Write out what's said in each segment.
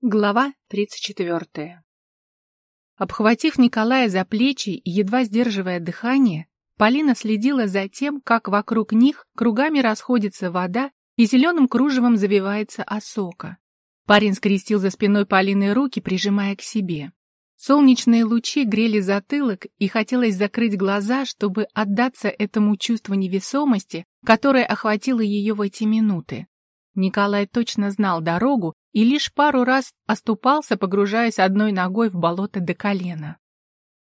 Глава 34. Обхватив Николая за плечи и едва сдерживая дыхание, Полина следила за тем, как вокруг них кругами расходится вода и зеленым кружевом завивается осока. Парень скрестил за спиной Полины руки, прижимая к себе. Солнечные лучи грели затылок, и хотелось закрыть глаза, чтобы отдаться этому чувству невесомости, которое охватило ее в эти минуты. Николай точно знал дорогу и лишь пару раз оступался, погружаясь одной ногой в болото до колена.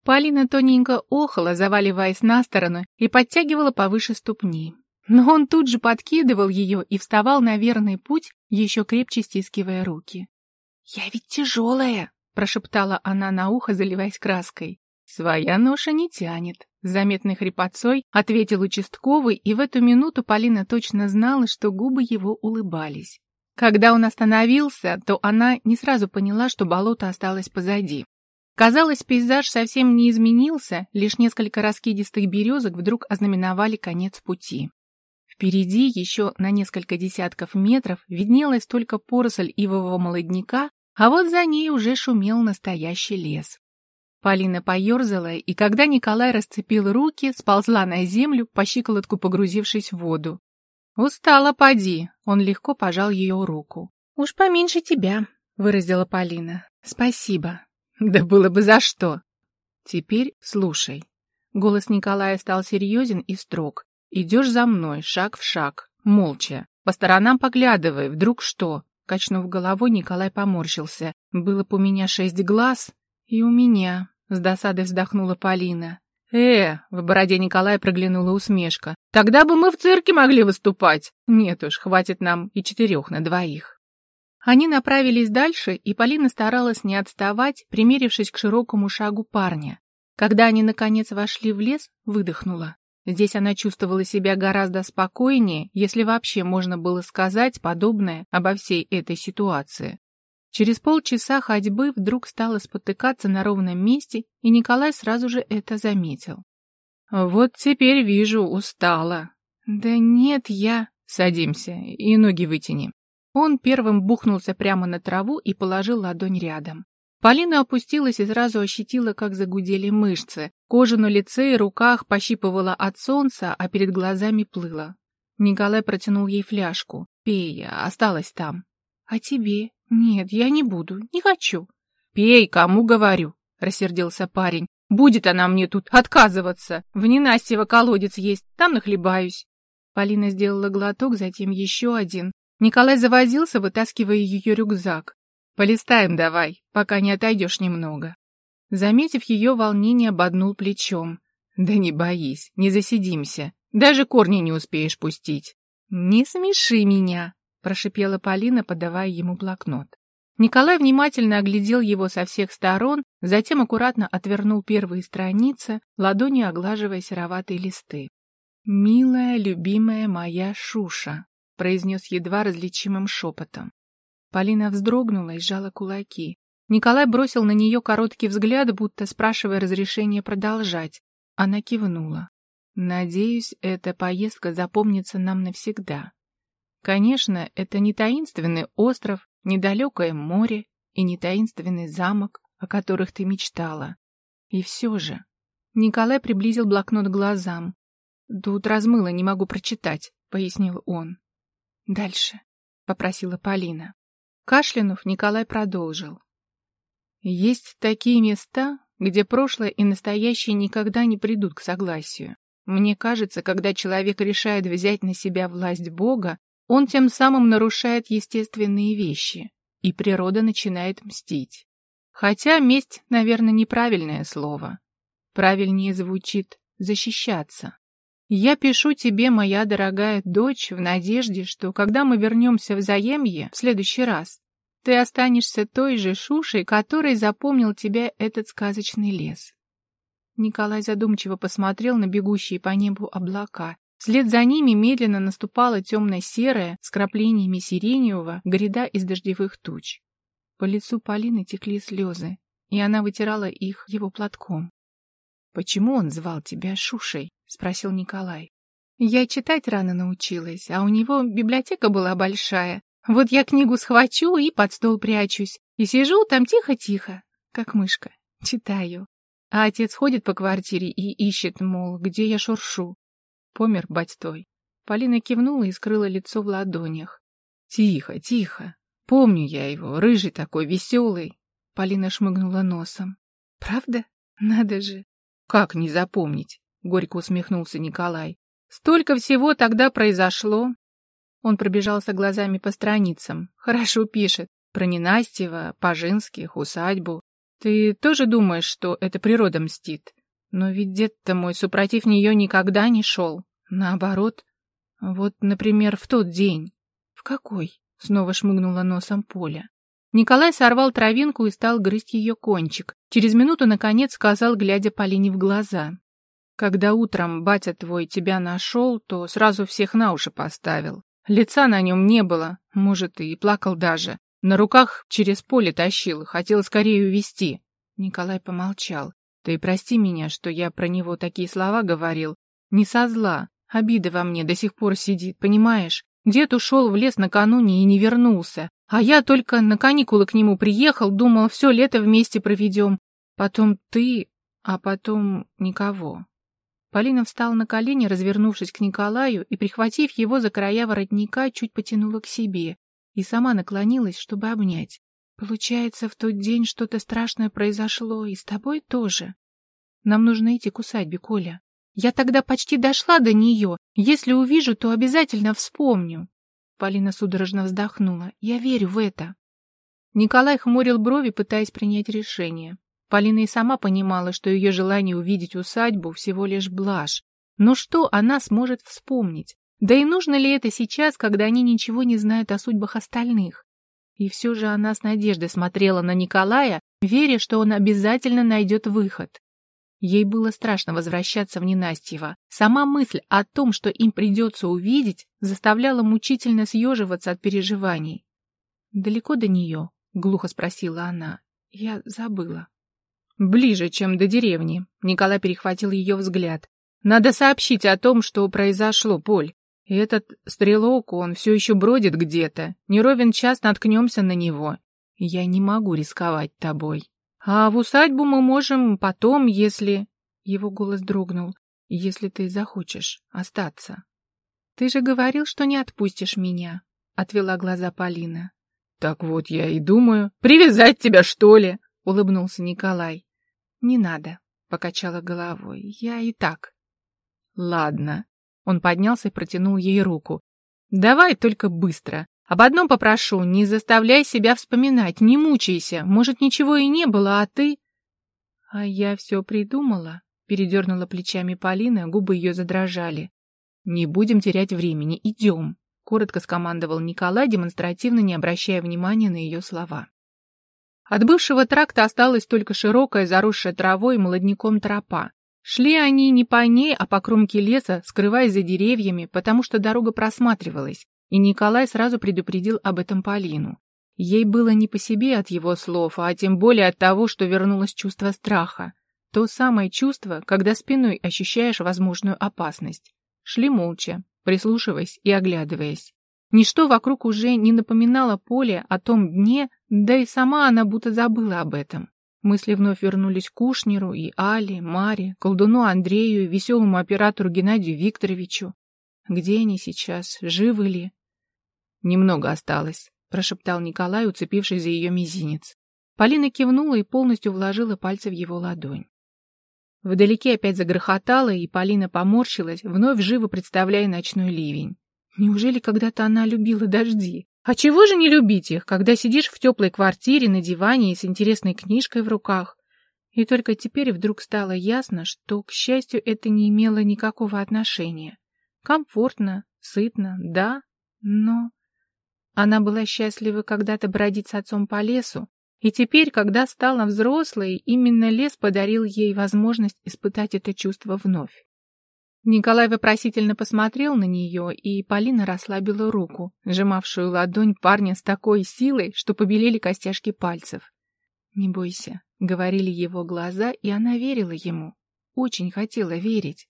Полина тоненько охала, заваливаясь на сторону, и подтягивала повыше ступни. Но он тут же подкидывал ее и вставал на верный путь, еще крепче стискивая руки. «Я ведь тяжелая!» — прошептала она на ухо, заливаясь краской. «Своя ноша не тянет», — с заметной хрипотцой ответил участковый, и в эту минуту Полина точно знала, что губы его улыбались. Когда он остановился, то она не сразу поняла, что болото осталось позади. Казалось, пейзаж совсем не изменился, лишь несколько раскидистых березок вдруг ознаменовали конец пути. Впереди, еще на несколько десятков метров, виднелась только поросль ивового молодняка, а вот за ней уже шумел настоящий лес. Полина поерзала, и когда Николай расцепил руки, сползла на землю, по щиколотку погрузившись в воду. «Устала, поди!» — он легко пожал ее руку. «Уж поменьше тебя», — выразила Полина. «Спасибо». «Да было бы за что!» «Теперь слушай». Голос Николая стал серьезен и строг. «Идешь за мной, шаг в шаг, молча. По сторонам поглядывай, вдруг что?» Качнув головой, Николай поморщился. «Было бы у меня шесть глаз, и у меня», — с досадой вздохнула Полина. «Э!» — в бороде Николая проглянула усмешка. «Тогда бы мы в цирке могли выступать!» «Нет уж, хватит нам и четырех на двоих». Они направились дальше, и Полина старалась не отставать, примерившись к широкому шагу парня. Когда они, наконец, вошли в лес, выдохнула. Здесь она чувствовала себя гораздо спокойнее, если вообще можно было сказать подобное обо всей этой ситуации. Через полчаса ходьбы вдруг стала спотыкаться на ровном месте, и Николай сразу же это заметил. «Вот теперь вижу, устала». «Да нет, я...» «Садимся и ноги вытяни». Он первым бухнулся прямо на траву и положил ладонь рядом. Полина опустилась и сразу ощутила, как загудели мышцы. Кожа на лице и руках пощипывала от солнца, а перед глазами плыла. Николай протянул ей фляжку. «Пей, осталось там». «А тебе?» «Нет, я не буду, не хочу». «Пей, кому говорю», — рассердился парень. «Будет она мне тут отказываться. В ненастьево колодец есть, там нахлебаюсь». Полина сделала глоток, затем еще один. Николай завозился, вытаскивая ее рюкзак. «Полистаем давай, пока не отойдешь немного». Заметив ее волнение, ободнул плечом. «Да не боись, не засидимся. Даже корни не успеешь пустить». «Не смеши меня», прошипела Полина, подавая ему блокнот. Николай внимательно оглядел его со всех сторон, затем аккуратно отвернул первые страницы, ладонью оглаживая сероватые листы. «Милая, любимая моя Шуша», — произнес едва различимым шепотом. Полина вздрогнула и сжала кулаки. Николай бросил на нее короткий взгляд, будто спрашивая разрешения продолжать. Она кивнула. «Надеюсь, эта поездка запомнится нам навсегда. Конечно, это не таинственный остров, недалекое море и не таинственный замок, о которых ты мечтала. И все же... Николай приблизил блокнот к глазам. «Тут размыло, не могу прочитать», — пояснил он. «Дальше», — попросила Полина. Кашлянув, Николай продолжил. «Есть такие места, где прошлое и настоящее никогда не придут к согласию. Мне кажется, когда человек решает взять на себя власть Бога, он тем самым нарушает естественные вещи, и природа начинает мстить. Хотя месть, наверное, неправильное слово. Правильнее звучит «защищаться». Я пишу тебе, моя дорогая дочь, в надежде, что когда мы вернемся в Заемье в следующий раз, ты останешься той же Шушей, которой запомнил тебя этот сказочный лес. Николай задумчиво посмотрел на бегущие по небу облака Вслед за ними медленно наступала темно-серая с краплениями сиреневого гряда из дождевых туч. По лицу Полины текли слезы, и она вытирала их его платком. «Почему он звал тебя Шушей?» — спросил Николай. «Я читать рано научилась, а у него библиотека была большая. Вот я книгу схвачу и под стол прячусь. И сижу там тихо-тихо, как мышка, читаю. А отец ходит по квартире и ищет, мол, где я шуршу. Помер бать твой. Полина кивнула и скрыла лицо в ладонях. Тихо, тихо. Помню я его, рыжий такой, веселый. Полина шмыгнула носом. Правда? Надо же. Как не запомнить? Горько усмехнулся Николай. Столько всего тогда произошло. Он пробежался глазами по страницам. Хорошо пишет. Про Ненастьева, Пажинских, усадьбу. Ты тоже думаешь, что это природа мстит? Но ведь дед-то мой, супротив нее, никогда не шел. Наоборот. Вот, например, в тот день. В какой? Снова шмыгнула носом Поля. Николай сорвал травинку и стал грызть ее кончик. Через минуту, наконец, сказал, глядя Полине в глаза. «Когда утром батя твой тебя нашел, то сразу всех на уши поставил. Лица на нем не было, может, и плакал даже. На руках через поле тащил, хотел скорее увести. Николай помолчал. Ты прости меня, что я про него такие слова говорил. Не со зла. Обида во мне до сих пор сидит, понимаешь? Дед ушел в лес накануне и не вернулся. А я только на каникулы к нему приехал, думал, все лето вместе проведем. Потом ты, а потом никого. Полина встала на колени, развернувшись к Николаю, и, прихватив его за края воротника, чуть потянула к себе и сама наклонилась, чтобы обнять. «Получается, в тот день что-то страшное произошло, и с тобой тоже. Нам нужно идти к усадьбе, Коля. Я тогда почти дошла до нее. Если увижу, то обязательно вспомню». Полина судорожно вздохнула. «Я верю в это». Николай хмурил брови, пытаясь принять решение. Полина и сама понимала, что ее желание увидеть усадьбу всего лишь блажь. Но что она сможет вспомнить? Да и нужно ли это сейчас, когда они ничего не знают о судьбах остальных? И все же она с надеждой смотрела на Николая, веря, что он обязательно найдет выход. Ей было страшно возвращаться в Ненастьево. Сама мысль о том, что им придется увидеть, заставляла мучительно съеживаться от переживаний. «Далеко до нее?» — глухо спросила она. «Я забыла». «Ближе, чем до деревни», — Николай перехватил ее взгляд. «Надо сообщить о том, что произошло, Поль. Этот стрелок, он все еще бродит где-то. Не ровен час наткнемся на него. Я не могу рисковать тобой. А в усадьбу мы можем потом, если...» Его голос дрогнул. «Если ты захочешь остаться». «Ты же говорил, что не отпустишь меня», — отвела глаза Полина. «Так вот я и думаю. Привязать тебя, что ли?» — улыбнулся Николай. «Не надо», — покачала головой. «Я и так». «Ладно». Он поднялся и протянул ей руку. «Давай только быстро. Об одном попрошу, не заставляй себя вспоминать, не мучайся. Может, ничего и не было, а ты...» «А я все придумала», — передернула плечами Полина, губы ее задрожали. «Не будем терять времени, идем», — коротко скомандовал Николай, демонстративно не обращая внимания на ее слова. От бывшего тракта осталась только широкая, заросшая травой и молодняком тропа. Шли они не по ней, а по кромке леса, скрываясь за деревьями, потому что дорога просматривалась, и Николай сразу предупредил об этом Полину. Ей было не по себе от его слов, а тем более от того, что вернулось чувство страха. То самое чувство, когда спиной ощущаешь возможную опасность. Шли молча, прислушиваясь и оглядываясь. Ничто вокруг уже не напоминало поле о том дне, да и сама она будто забыла об этом. Мысли вновь вернулись к Кушнеру и Али, Маре, колдуну Андрею и веселому оператору Геннадию Викторовичу. Где они сейчас? Живы ли? Немного осталось, прошептал Николай, уцепившись за ее мизинец. Полина кивнула и полностью вложила пальцы в его ладонь. Вдалеке опять загрохотало, и Полина поморщилась, вновь живо представляя ночной ливень. Неужели когда-то она любила дожди? А чего же не любить их, когда сидишь в теплой квартире на диване и с интересной книжкой в руках? И только теперь вдруг стало ясно, что, к счастью, это не имело никакого отношения. Комфортно, сытно, да, но... Она была счастлива когда-то бродить с отцом по лесу, и теперь, когда стала взрослой, именно лес подарил ей возможность испытать это чувство вновь. Николай вопросительно посмотрел на нее, и Полина расслабила руку, сжимавшую ладонь парня с такой силой, что побелели костяшки пальцев. «Не бойся», — говорили его глаза, и она верила ему. Очень хотела верить.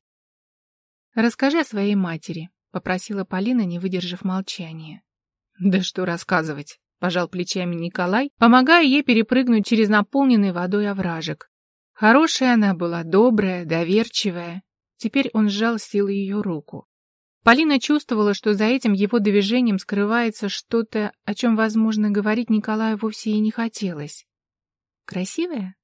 «Расскажи о своей матери», — попросила Полина, не выдержав молчания. Да что рассказывать, пожал плечами Николай, помогая ей перепрыгнуть через наполненный водой овражек. Хорошая она была, добрая, доверчивая. Теперь он сжал силой ее руку. Полина чувствовала, что за этим его движением скрывается что-то, о чем, возможно, говорить Николаю вовсе и не хотелось. «Красивая?»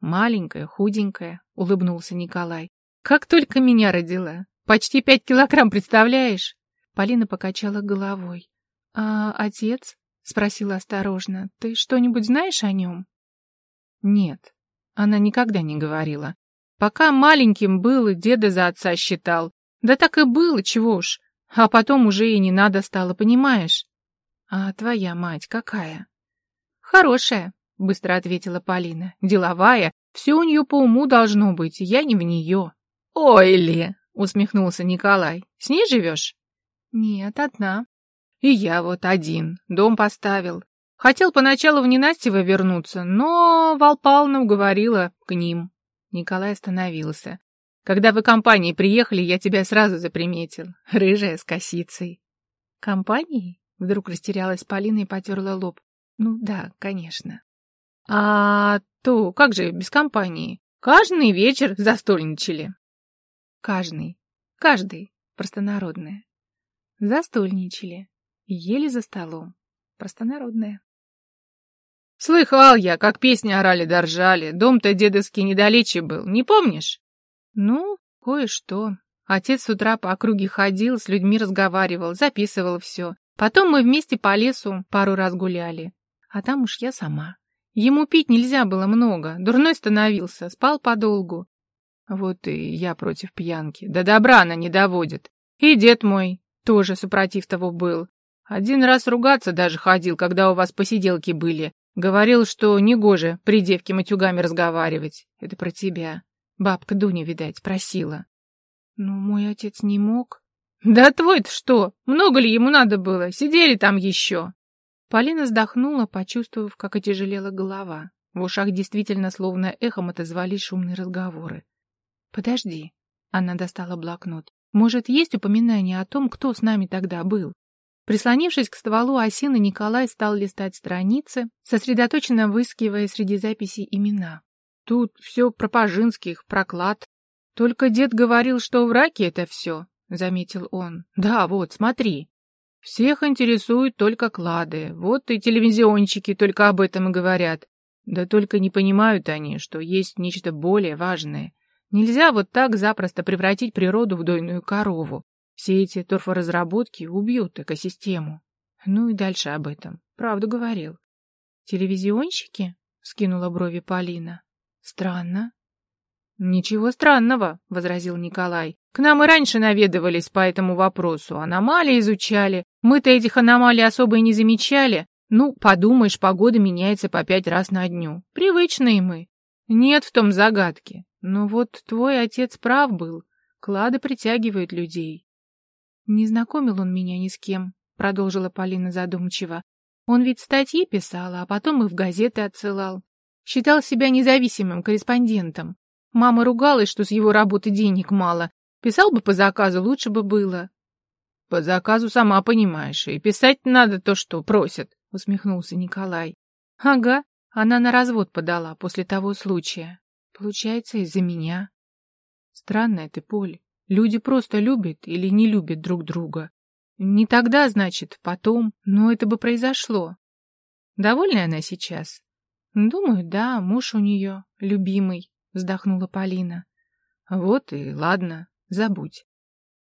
«Маленькая, худенькая», — улыбнулся Николай. «Как только меня родила! Почти пять килограмм, представляешь?» Полина покачала головой. «А отец?» — спросила осторожно. «Ты что-нибудь знаешь о нем?» «Нет», — она никогда не говорила. «Пока маленьким был, и деда за отца считал. Да так и было, чего уж. А потом уже и не надо стало, понимаешь? А твоя мать какая? Хорошая, быстро ответила Полина. Деловая. Все у нее по уму должно быть, я не в нее. Ой ли, усмехнулся Николай. С ней живешь? Нет, одна. И я вот один. Дом поставил. Хотел поначалу в ненастьево вернуться, но Вал Павловна уговорила к ним. Николай остановился. Когда вы компанией приехали, я тебя сразу заприметил. Рыжая с косицей. Компанией? Вдруг растерялась Полина и потерла лоб. Ну да, конечно. А то как же без компании? Каждый вечер застольничали. Каждый. Каждый. Простонародное. Застольничали. Ели за столом. Простонародное. Слыхал я, как песни орали да. Дом-то дедовский недалече был, не помнишь? Ну, кое-что. Отец с утра по округе ходил, с людьми разговаривал, записывал все. Потом мы вместе по лесу пару раз гуляли. А там уж я сама. Ему пить нельзя было много, дурной становился, спал подолгу. Вот и я против пьянки. До добра она не доводит. И дед мой тоже супротив того был. Один раз ругаться даже ходил, когда у вас посиделки были. Говорил, что негоже при девке матюгами разговаривать. Это про тебя. Бабка Дуня, видать, просила. Ну, мой отец не мог. Да твой-то что? Много ли ему надо было? Сидели там еще. Полина вздохнула, почувствовав, как отяжелела голова. В ушах действительно словно эхом отозвались шумные разговоры. «Подожди». Она достала блокнот. «Может, есть упоминание о том, кто с нами тогда был?» Прислонившись к стволу осины, Николай стал листать страницы, сосредоточенно выскивая среди записей имена. Тут все про Пажинских, про клад. Только дед говорил, что в раке это все, — заметил он. Да, вот, смотри. Всех интересуют только клады. Вот и телевизионщики только об этом и говорят. Да только не понимают они, что есть нечто более важное. Нельзя вот так запросто превратить природу в дойную корову. Все эти торфоразработки убьют экосистему. Ну и дальше об этом. Правду говорил. Телевизионщики? — скинула брови Полина. Странно. Ничего странного, возразил Николай. К нам и раньше наведывались по этому вопросу, аномалии изучали. Мы-то этих аномалий особо и не замечали. Ну, подумаешь, погода меняется по пять раз на дню. Привычные мы. Нет в том загадки. Но вот твой отец прав был. Клады притягивают людей. Не знакомил он меня ни с кем, продолжила Полина задумчиво. Он ведь статьи писал, а потом и в газеты отсылал. Считал себя независимым корреспондентом. Мама ругалась, что с его работы денег мало. Писал бы по заказу, лучше бы было. — По заказу сама понимаешь, и писать надо то, что просят, — усмехнулся Николай. — Ага, она на развод подала после того случая. Получается, из-за меня. Странная ты, Поль. Люди просто любят или не любят друг друга. Не тогда, значит, потом, но это бы произошло. Довольна она сейчас? «Думаю, да, муж у нее, любимый», — вздохнула Полина. «Вот и ладно, забудь».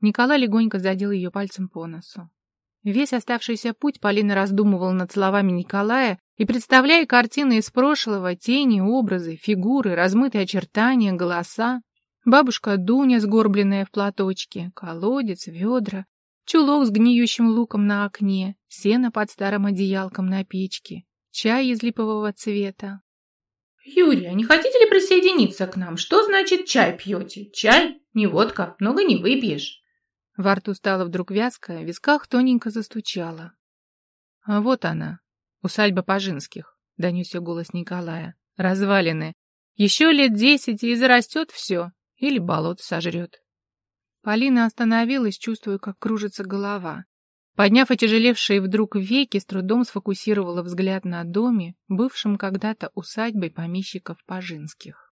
Николай легонько задел ее пальцем по носу. Весь оставшийся путь Полина раздумывала над словами Николая и, представляя картины из прошлого, тени, образы, фигуры, размытые очертания, голоса. Бабушка Дуня, сгорбленная в платочке, колодец, ведра, чулок с гниющим луком на окне, сено под старым одеялком на печке, чай из липового цвета. «Юрия, не хотите ли присоединиться к нам? Что значит чай пьете? Чай, не водка, много не выпьешь». Во рту стало вдруг вязко, в висках тоненько застучало. «А вот она, усадьба Пажинских», — донесся голос Николая. «Развалины. Еще лет десять, и зарастет все, или болото сожрет». Полина остановилась, чувствуя, как кружится голова. Подняв отяжелевшие вдруг веки, с трудом сфокусировала взгляд на доме, бывшем когда-то усадьбой помещиков Пажинских.